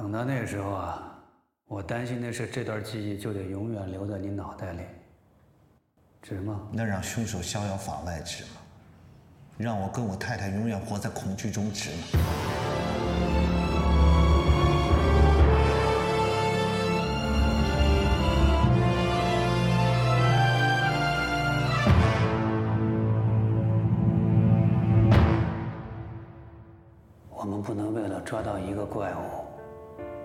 等到那个时候啊，我担心的是这段记忆就得永远留在你脑袋里，值吗？那让凶手逍遥法外值吗？让我跟我太太永远活在恐惧中值吗？我们不能为了抓到一个怪物，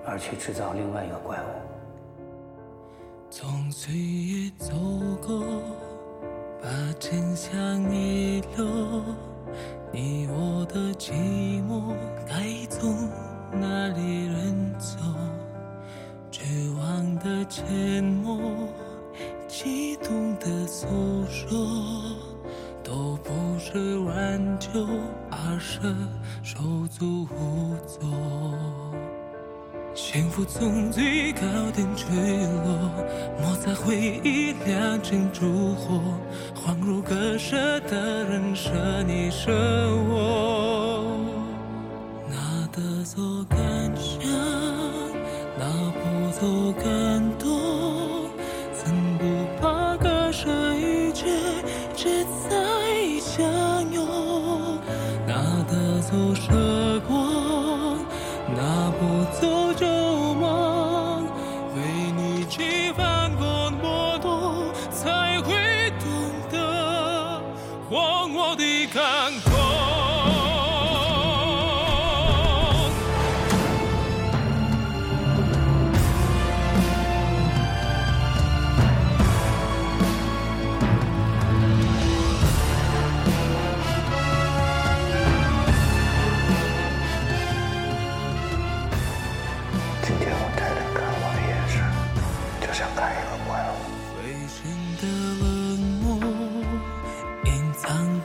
而去制造另外一个怪物。从岁月走过，把真相遗留，你我的寂寞该从哪里人走？绝望的沉默，激动的诉说，都不是挽救，而是手足无措。幸福从最高点坠落，抹在回忆酿成烛火，恍如割舍的人舍你舍我，拿得走感伤，拿不走感动，怎不把割舍一切只在相拥？拿得走时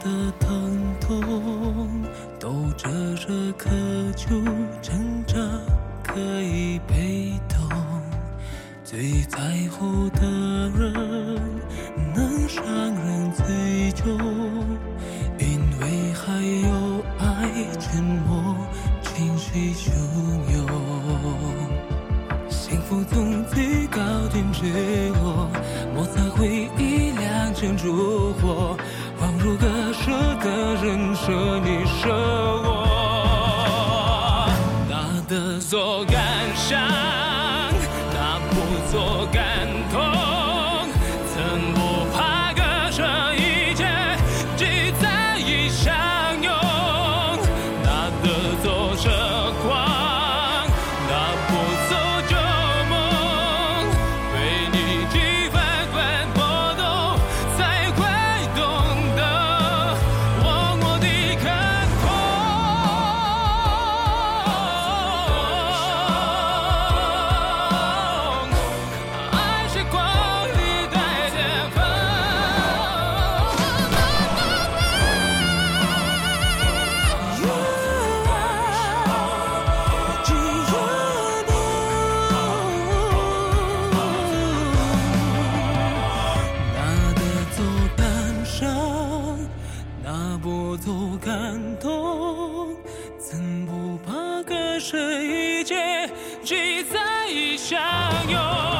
的疼痛，都遮着渴求，挣扎可以被动。最在乎的人，能伤人最久，因为还有爱，沉默，情绪汹涌。幸福从最高点坠落，摩擦回忆酿成烛火，如割舍的人舍你舍我，这一切，只在相拥？